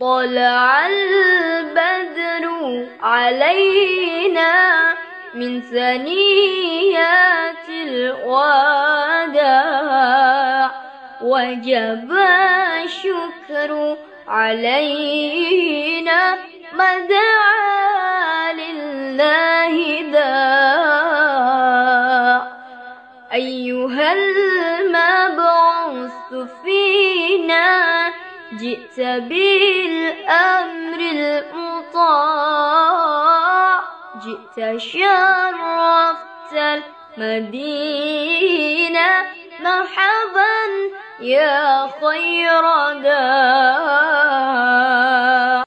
طلع البدر علينا من ثنيات الوداع وجب الشكر علينا ما دعا لله داع. أيها المبعوث فينا جئت بالأمر المطاع جئت شرفت المدينة مرحبا يا خير داع